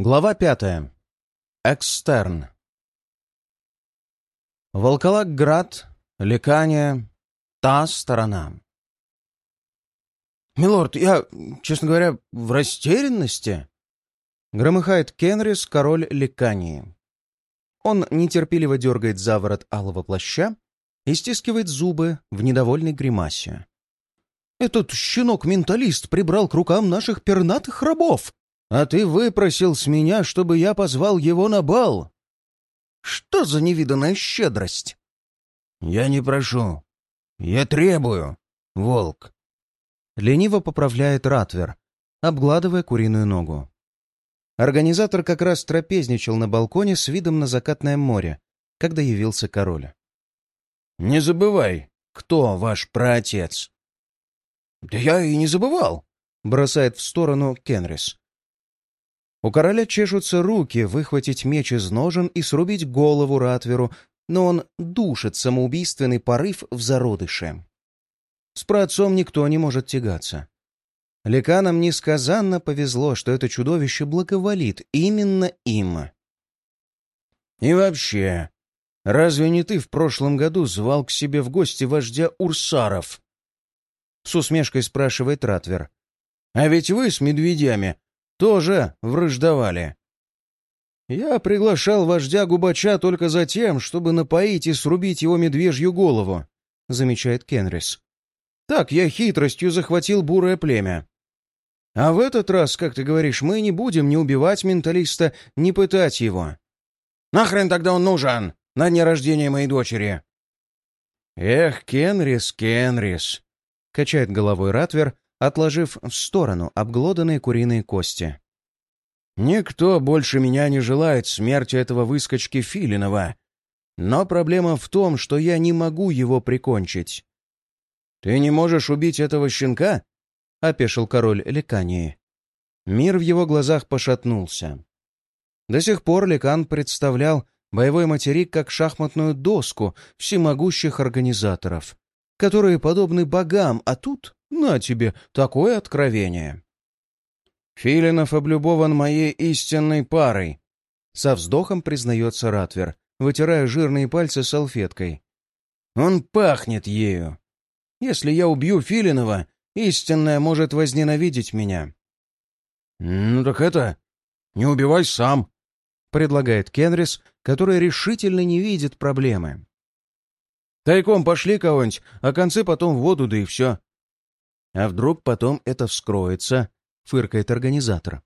Глава пятая. Экстерн. Волколак-град, Лекания, та сторона. «Милорд, я, честно говоря, в растерянности», — громыхает Кенрис, король Лекании. Он нетерпеливо дергает за ворот алого плаща и стискивает зубы в недовольной гримасе. «Этот щенок-менталист прибрал к рукам наших пернатых рабов, а ты выпросил с меня, чтобы я позвал его на бал. Что за невиданная щедрость?» «Я не прошу. Я требую, волк». Лениво поправляет Ратвер, обгладывая куриную ногу. Организатор как раз трапезничал на балконе с видом на закатное море, когда явился король. «Не забывай, кто ваш праотец?» «Да я и не забывал», — бросает в сторону Кенрис. У короля чешутся руки выхватить меч из ножен и срубить голову Ратверу, но он душит самоубийственный порыв в зародыше. С праотцом никто не может тягаться. Леканам несказанно повезло, что это чудовище благоволит именно им. «И вообще, разве не ты в прошлом году звал к себе в гости вождя Урсаров?» С усмешкой спрашивает Ратвер. «А ведь вы с медведями тоже враждовали». «Я приглашал вождя Губача только за тем, чтобы напоить и срубить его медвежью голову», — замечает Кенрис. «Так я хитростью захватил бурое племя. А в этот раз, как ты говоришь, мы не будем ни убивать менталиста, ни пытать его. Нахрен тогда он нужен на дне рождения моей дочери?» «Эх, Кенрис, Кенрис!» — качает головой Ратвер, отложив в сторону обглоданные куриные кости. «Никто больше меня не желает смерти этого выскочки Филинова, но проблема в том, что я не могу его прикончить. Ты не можешь убить этого щенка?» — опешил король Лекании. Мир в его глазах пошатнулся. До сих пор Лекан представлял боевой материк как шахматную доску всемогущих организаторов, которые подобны богам, а тут, на тебе, такое откровение. Филинов облюбован моей истинной парой, со вздохом признается Ратвер, вытирая жирные пальцы салфеткой. Он пахнет ею. Если я убью Филинова, Истинная может возненавидеть меня. «Ну так это... не убивай сам», — предлагает Кенрис, который решительно не видит проблемы. «Тайком пошли кого-нибудь, а концы потом в воду, да и все». «А вдруг потом это вскроется?» — фыркает организатор.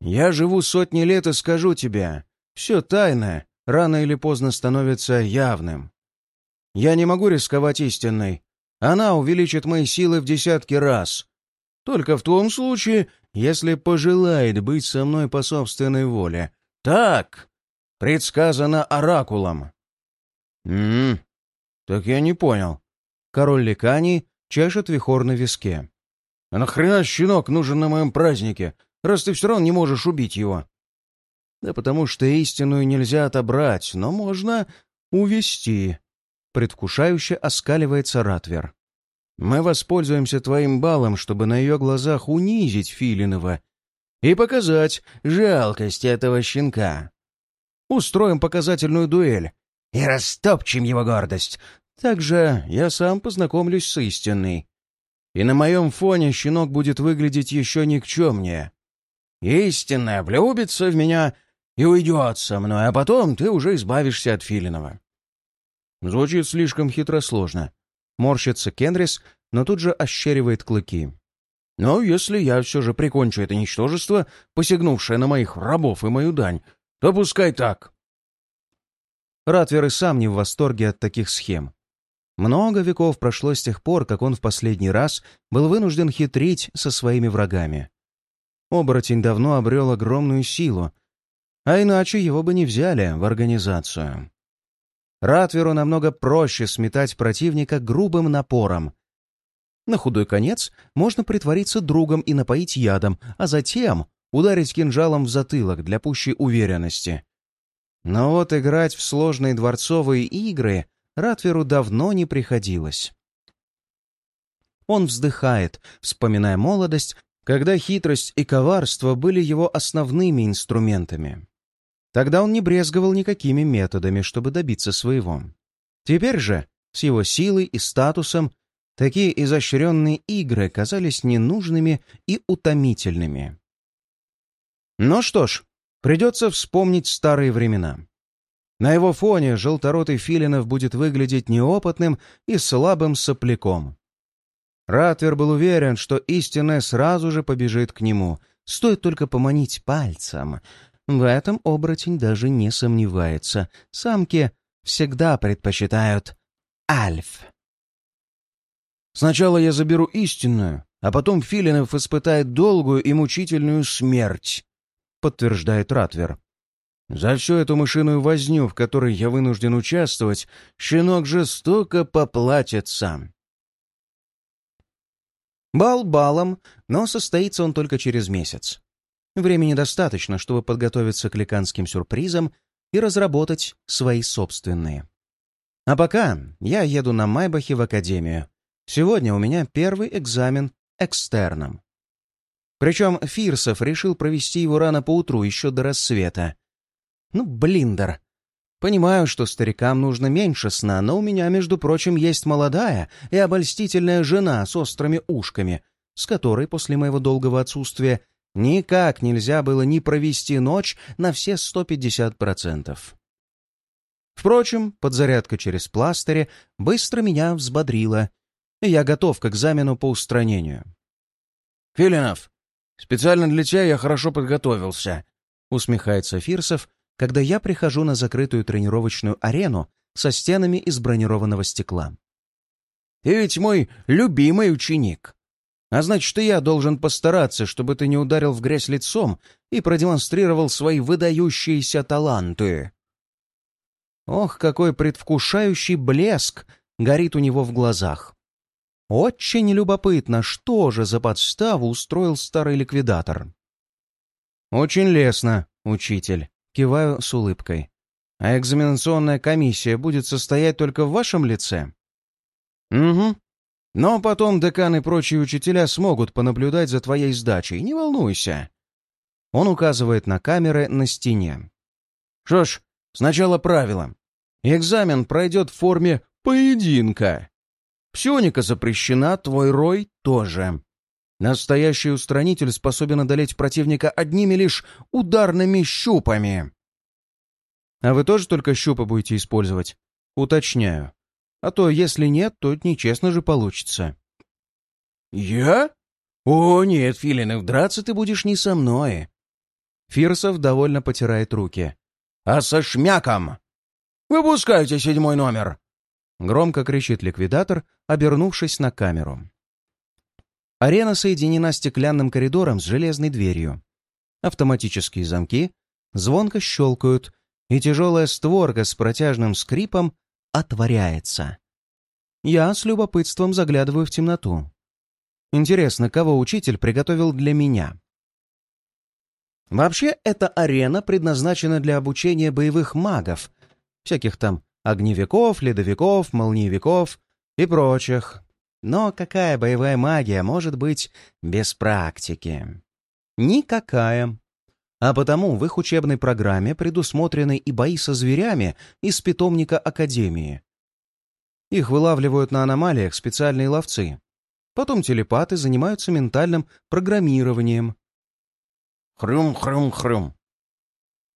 «Я живу сотни лет и скажу тебе, все тайное рано или поздно становится явным. Я не могу рисковать истинной, она увеличит мои силы в десятки раз. Только в том случае, если пожелает быть со мной по собственной воле. Так, предсказано оракулом. Ммм, так я не понял. Король Ликани чешет вихор на виске. А нахрена щенок нужен на моем празднике, раз ты все равно не можешь убить его? Да потому что истинную нельзя отобрать, но можно увести предвкушающе оскаливается Ратвер. «Мы воспользуемся твоим балом, чтобы на ее глазах унизить Филинова и показать жалкость этого щенка. Устроим показательную дуэль и растопчем его гордость. Также я сам познакомлюсь с истинной. И на моем фоне щенок будет выглядеть еще никчемнее. Истинная влюбится в меня и уйдет со мной, а потом ты уже избавишься от Филинова. Звучит слишком хитросложно. Морщится Кенрис, но тут же ощеривает клыки. Но если я все же прикончу это ничтожество, посягнувшее на моих рабов и мою дань, то пускай так. Ратвер и сам не в восторге от таких схем. Много веков прошло с тех пор, как он в последний раз был вынужден хитрить со своими врагами. Оборотень давно обрел огромную силу, а иначе его бы не взяли в организацию. Ратверу намного проще сметать противника грубым напором. На худой конец можно притвориться другом и напоить ядом, а затем ударить кинжалом в затылок для пущей уверенности. Но вот играть в сложные дворцовые игры Ратверу давно не приходилось. Он вздыхает, вспоминая молодость, когда хитрость и коварство были его основными инструментами. Тогда он не брезговал никакими методами, чтобы добиться своего. Теперь же, с его силой и статусом, такие изощренные игры казались ненужными и утомительными. Ну что ж, придется вспомнить старые времена. На его фоне желторотый Филинов будет выглядеть неопытным и слабым сопляком. Ратвер был уверен, что истинная сразу же побежит к нему, стоит только поманить пальцем. В этом оборотень даже не сомневается. Самки всегда предпочитают альф. «Сначала я заберу истинную, а потом Филинов испытает долгую и мучительную смерть», — подтверждает Ратвер. «За всю эту мышиную возню, в которой я вынужден участвовать, щенок жестоко поплатится». Бал балом, но состоится он только через месяц. Времени достаточно, чтобы подготовиться к ликанским сюрпризам и разработать свои собственные. А пока я еду на Майбахе в академию. Сегодня у меня первый экзамен экстерном. Причем Фирсов решил провести его рано поутру, еще до рассвета. Ну, блиндер, Понимаю, что старикам нужно меньше сна, но у меня, между прочим, есть молодая и обольстительная жена с острыми ушками, с которой после моего долгого отсутствия никак нельзя было не провести ночь на все 150%. Впрочем, подзарядка через пластыри быстро меня взбодрила, и я готов к экзамену по устранению. «Филинов, специально для тебя я хорошо подготовился», — усмехается Фирсов, когда я прихожу на закрытую тренировочную арену со стенами из бронированного стекла. «Ты ведь мой любимый ученик. А значит, и я должен постараться, чтобы ты не ударил в грязь лицом и продемонстрировал свои выдающиеся таланты». Ох, какой предвкушающий блеск горит у него в глазах. Очень любопытно, что же за подставу устроил старый ликвидатор. «Очень лестно, учитель», Киваю с улыбкой. «А экзаменационная комиссия будет состоять только в вашем лице?» «Угу. Но потом декан и прочие учителя смогут понаблюдать за твоей сдачей, не волнуйся». Он указывает на камеры на стене. «Что ж, сначала правила. Экзамен пройдет в форме поединка. Псионика запрещена, твой рой тоже. Настоящий устранитель способен одолеть противника одними лишь ударными щупами. А вы тоже только щупы будете использовать? Уточняю. А то, если нет, то нечестно же получится. Я? О, нет, Филинов, драться ты будешь не со мной. Фирсов довольно потирает руки. А со шмяком. Выпускайте седьмой номер. Громко кричит ликвидатор, обернувшись на камеру. Арена соединена стеклянным коридором с железной дверью. Автоматические замки звонко щелкают, и тяжелая створка с протяжным скрипом отворяется. Я с любопытством заглядываю в темноту. Интересно, кого учитель приготовил для меня? Вообще, эта арена предназначена для обучения боевых магов, всяких там огневиков, ледовиков, молниевиков и прочих. Но какая боевая магия может быть без практики? Никакая. А потому в их учебной программе предусмотрены и бои со зверями из питомника Академии. Их вылавливают на аномалиях специальные ловцы. Потом телепаты занимаются ментальным программированием. Хрюм-хрюм-хрюм.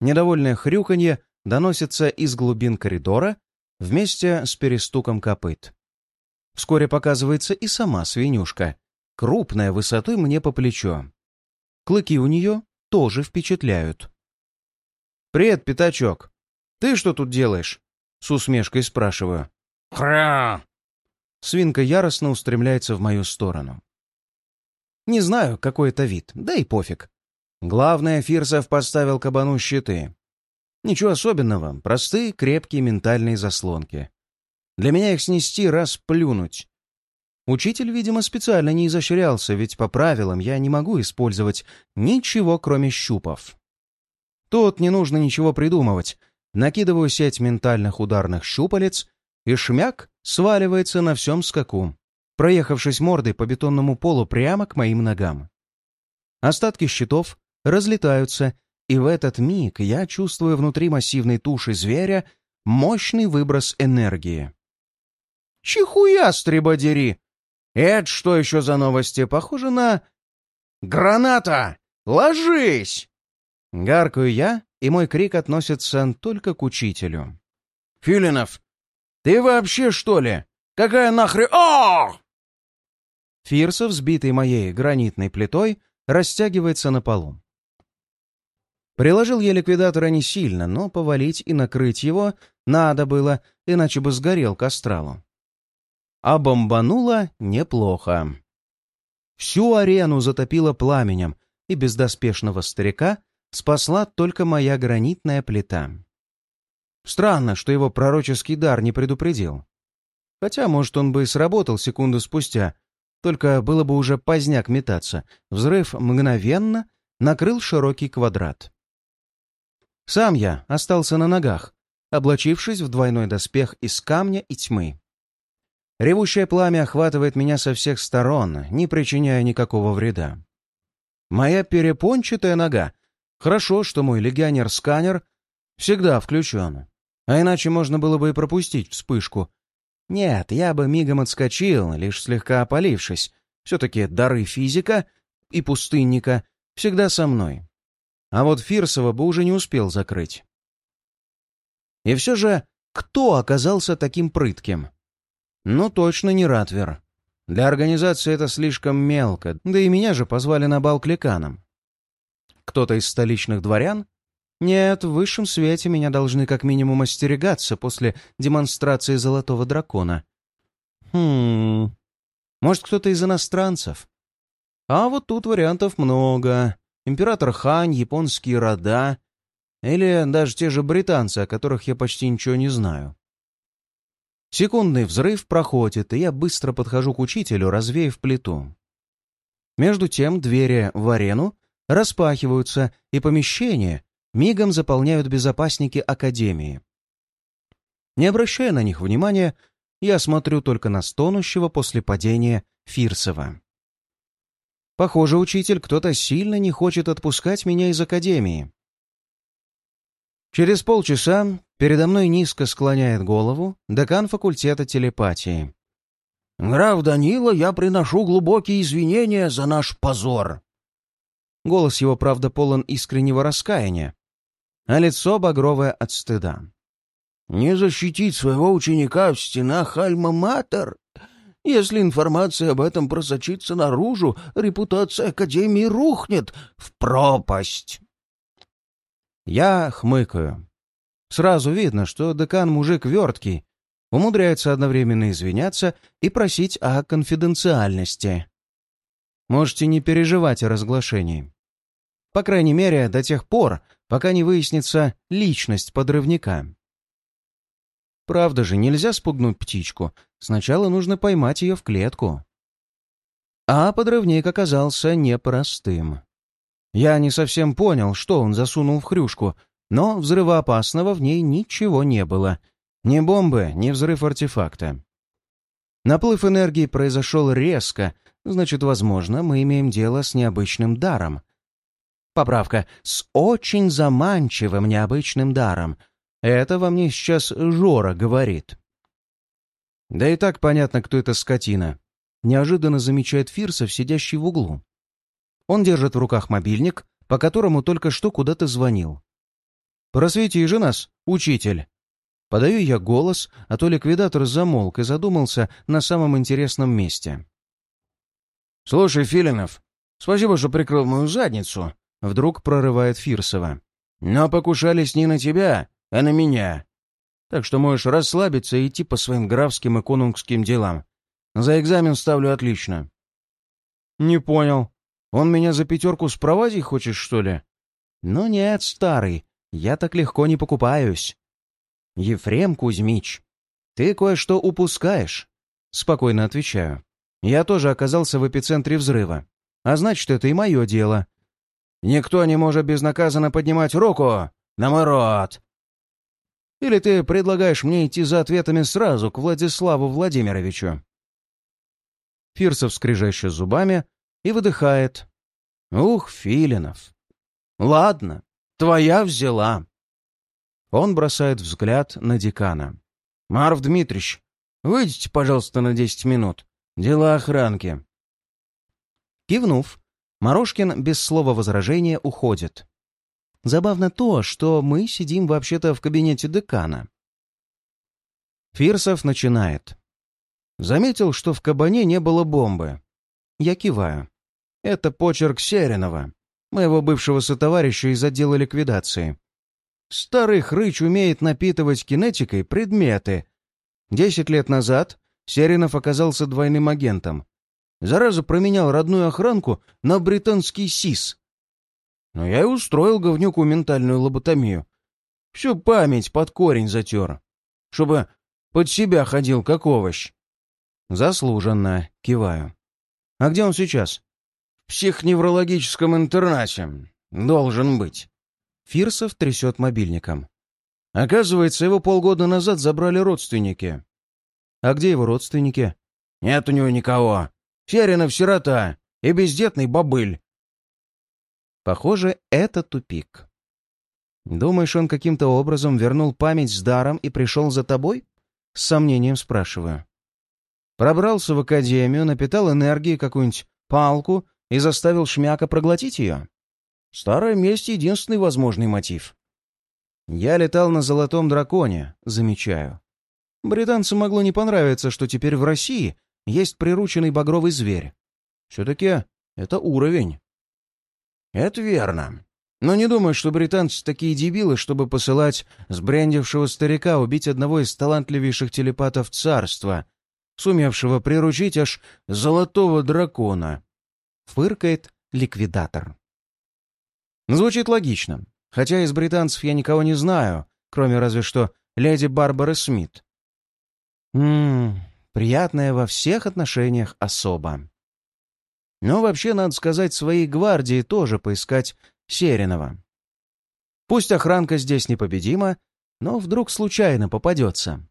Недовольное хрюканье доносится из глубин коридора вместе с перестуком копыт. Вскоре показывается и сама свинюшка, крупная высотой мне по плечо. Клыки у нее тоже впечатляют. «Привет, пятачок! Ты что тут делаешь?» С усмешкой спрашиваю. «Хря!» Свинка яростно устремляется в мою сторону. Не знаю, какой это вид, да и пофиг. Главное, Фирсов поставил кабану щиты. Ничего особенного, простые, крепкие ментальные заслонки. Для меня их снести раз плюнуть. Учитель, видимо, специально не изощрялся, ведь по правилам я не могу использовать ничего, кроме щупов. Тут не нужно ничего придумывать. Накидываю сеть ментальных ударных щупалец, и шмяк сваливается на всем скаку, проехавшись мордой по бетонному полу прямо к моим ногам. Остатки щитов разлетаются, и в этот миг я чувствую внутри массивной туши зверя мощный выброс энергии. Чихуя, стребодери! Это что еще за новости? Похоже на... «Граната! Ложись!» Гаркаю я, и мой крик относится только к учителю. «Филинов, ты вообще что ли? Какая нахрен... О!» Фирсов, сбитый моей гранитной плитой, растягивается на полу. Приложил я ликвидатора не сильно, но повалить и накрыть его надо было, иначе бы сгорел к астралу. А бомбануло неплохо. Всю арену затопило пламенем, и бездоспешного старика спасла только моя гранитная плита. Странно, что его пророческий дар не предупредил. Хотя, может, он бы и сработал секунду спустя, только было бы уже поздняк метаться. Взрыв мгновенно накрыл широкий квадрат. Сам я остался на ногах, облачившись в двойной доспех из камня и тьмы. Ревущее пламя охватывает меня со всех сторон, не причиняя никакого вреда. Моя перепончатая нога. Хорошо, что мой легионер-сканер всегда включен. А иначе можно было бы и пропустить вспышку. Нет, я бы мигом отскочил, лишь слегка опалившись. Все-таки дары физика и пустынника всегда со мной а вот Фирсова бы уже не успел закрыть. И все же, кто оказался таким прытким? Ну, точно не Ратвер. Для организации это слишком мелко, да и меня же позвали на бал к леканам. Кто-то из столичных дворян? Нет, в высшем свете меня должны как минимум остерегаться после демонстрации золотого дракона. Хм... Может, кто-то из иностранцев? А вот тут вариантов много император Хань, японские рода или даже те же британцы, о которых я почти ничего не знаю. Секундный взрыв проходит, и я быстро подхожу к учителю, развеяв плиту. Между тем двери в арену распахиваются, и помещение мигом заполняют безопасники Академии. Не обращая на них внимания, я смотрю только на стонущего после падения Фирсова. Похоже, учитель, кто-то сильно не хочет отпускать меня из академии. Через полчаса передо мной низко склоняет голову декан факультета телепатии. «Граф Данила, я приношу глубокие извинения за наш позор». Голос его, правда, полон искреннего раскаяния, а лицо багровое от стыда. «Не защитить своего ученика в стенах Альма-Матер если информация об этом просочится наружу, репутация Академии рухнет в пропасть. Я хмыкаю. Сразу видно, что декан мужик верткий, умудряется одновременно извиняться и просить о конфиденциальности. Можете не переживать о разглашении. По крайней мере, до тех пор, пока не выяснится личность подрывника. Правда же, нельзя спугнуть птичку. Сначала нужно поймать ее в клетку. А подрывник оказался непростым. Я не совсем понял, что он засунул в хрюшку, но взрывоопасного в ней ничего не было. Ни бомбы, ни взрыв артефакта. Наплыв энергии произошел резко, значит, возможно, мы имеем дело с необычным даром. Поправка, с очень заманчивым необычным даром — это во мне сейчас Жора говорит. Да и так понятно, кто эта скотина. Неожиданно замечает Фирсов, сидящий в углу. Он держит в руках мобильник, по которому только что куда-то звонил. «Просвети же нас, учитель!» Подаю я голос, а то ликвидатор замолк и задумался на самом интересном месте. «Слушай, Филинов, спасибо, что прикрыл мою задницу», — вдруг прорывает Фирсова. «Но покушались не на тебя, а на меня. Так что можешь расслабиться и идти по своим графским и конунгским делам. За экзамен ставлю отлично». «Не понял. Он меня за пятерку спровозить хочешь, что ли?» «Ну нет, старый, я так легко не покупаюсь». «Ефрем Кузьмич, ты кое-что упускаешь», — спокойно отвечаю. «Я тоже оказался в эпицентре взрыва, а значит, это и мое дело». «Никто не может безнаказанно поднимать руку на мой рот!» Или ты предлагаешь мне идти за ответами сразу к Владиславу Владимировичу?» Фирсов скрежещет зубами и выдыхает. Ух, Филинов. Ладно, твоя взяла. Он бросает взгляд на декана. Марв Дмитрич, выйдите, пожалуйста, на десять минут. Дела охранки. Кивнув, Морошкин без слова возражения уходит. Забавно то, что мы сидим вообще-то в кабинете декана. Фирсов начинает. Заметил, что в кабане не было бомбы. Я киваю. Это почерк Серинова, моего бывшего сотоварища из отдела ликвидации. Старый хрыч умеет напитывать кинетикой предметы. Десять лет назад Серинов оказался двойным агентом. Зараза променял родную охранку на британский СИС. Но я и устроил говнюку ментальную лоботомию. Всю память под корень затер, чтобы под себя ходил, как овощ. Заслуженно, киваю. А где он сейчас? Психневрологическом интернате. Должен быть». Фирсов трясет мобильником. Оказывается, его полгода назад забрали родственники. А где его родственники? Нет у него никого. Феринов сирота и бездетный бобыль. Похоже, это тупик. Думаешь, он каким-то образом вернул память с даром и пришел за тобой? С сомнением спрашиваю. Пробрался в академию, напитал энергией какую-нибудь палку и заставил Шмяка проглотить ее? Старая месть — единственный возможный мотив. Я летал на золотом драконе, замечаю. Британцам могло не понравиться, что теперь в России есть прирученный багровый зверь. Все-таки это уровень. Это верно. Но не думаю, что британцы такие дебилы, чтобы посылать сбрендившего старика убить одного из талантливейших телепатов царства, сумевшего приручить аж золотого дракона. Фыркает ликвидатор. Звучит логично. Хотя из британцев я никого не знаю, кроме разве что леди Барбары Смит. Ммм, приятная во всех отношениях особа. Но вообще, надо сказать, своей гвардии тоже поискать Серенова. Пусть охранка здесь непобедима, но вдруг случайно попадется.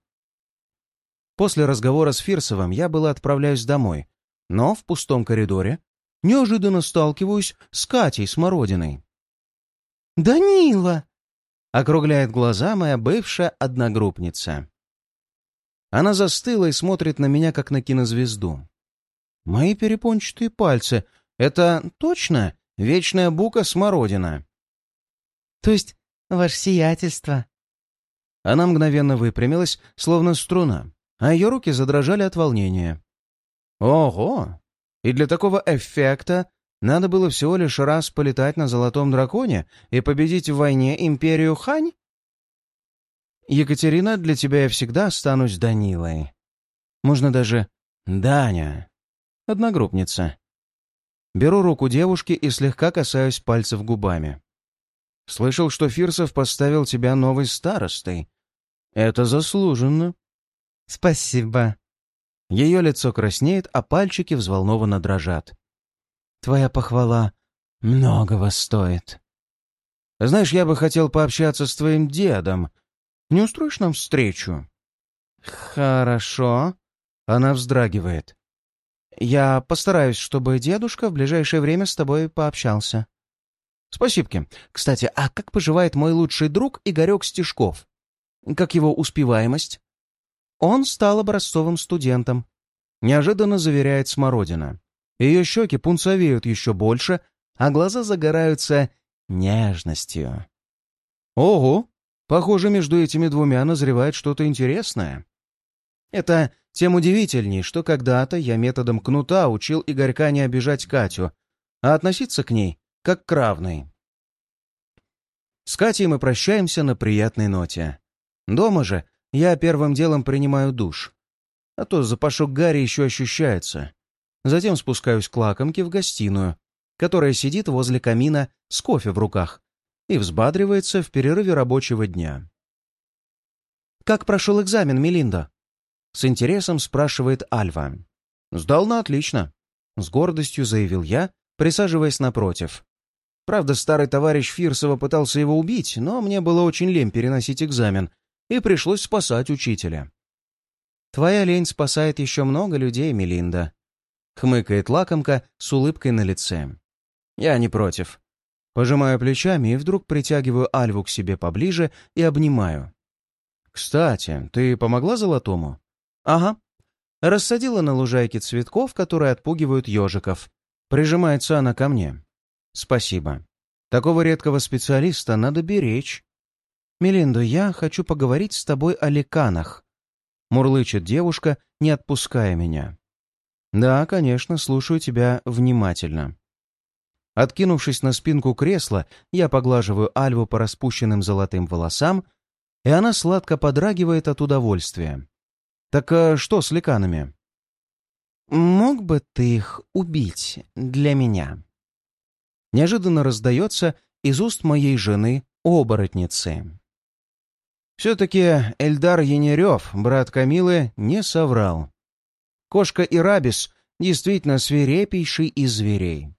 После разговора с Фирсовым я было отправляюсь домой, но в пустом коридоре неожиданно сталкиваюсь с Катей Смородиной. «Данила!» — округляет глаза моя бывшая одногруппница. Она застыла и смотрит на меня, как на кинозвезду. Мои перепончатые пальцы — это точно вечная бука Смородина? То есть ваше сиятельство? Она мгновенно выпрямилась, словно струна, а ее руки задрожали от волнения. Ого! И для такого эффекта надо было всего лишь раз полетать на Золотом Драконе и победить в войне Империю Хань? Екатерина, для тебя я всегда останусь Данилой. Можно даже Даня. Одногруппница. Беру руку девушки и слегка касаюсь пальцев губами. Слышал, что Фирсов поставил тебя новой старостой. Это заслуженно. Спасибо. Ее лицо краснеет, а пальчики взволнованно дрожат. «Твоя похвала многого стоит. Знаешь, я бы хотел пообщаться с твоим дедом. Не устроишь нам встречу?» «Хорошо». Она вздрагивает. «Я постараюсь, чтобы дедушка в ближайшее время с тобой пообщался». «Спасибо. Кстати, а как поживает мой лучший друг Игорек Стешков? Как его успеваемость?» Он стал образцовым студентом. Неожиданно заверяет Смородина. Ее щеки пунцовеют еще больше, а глаза загораются нежностью. Ого! Похоже, между этими двумя назревает что-то интересное. Это тем удивительней, что когда-то я методом кнута учил Игорька не обижать Катю, а относиться к ней как к равной. С Катей мы прощаемся на приятной ноте. Дома же я первым делом принимаю душ. А то запашок Гарри еще ощущается. Затем спускаюсь к лакомке в гостиную, которая сидит возле камина с кофе в руках и взбадривается в перерыве рабочего дня. «Как прошел экзамен, Мелинда?» С интересом спрашивает Альва. «Сдал на отлично», — с гордостью заявил я, присаживаясь напротив. Правда, старый товарищ Фирсова пытался его убить, но мне было очень лень переносить экзамен, и пришлось спасать учителя. «Твоя лень спасает еще много людей, Мелинда», — хмыкает лакомка с улыбкой на лице. Я не против. Пожимаю плечами и вдруг притягиваю Альву к себе поближе и обнимаю. «Кстати, ты помогла Золотому?» «Ага». Рассадила на лужайке цветков, которые отпугивают ежиков. Прижимается она ко мне. «Спасибо. Такого редкого специалиста надо беречь». «Мелинда, я хочу поговорить с тобой о леканах», — мурлычет девушка, не отпуская меня. «Да, конечно, слушаю тебя внимательно». Откинувшись на спинку кресла, я поглаживаю Альву по распущенным золотым волосам, и она сладко подрагивает от удовольствия. «Так а что с леканами?» «Мог бы ты их убить для меня?» Неожиданно раздается из уст моей жены оборотницы. Все-таки Эльдар Янерев, брат Камилы, не соврал. Кошка Ирабис действительно свирепейший из зверей.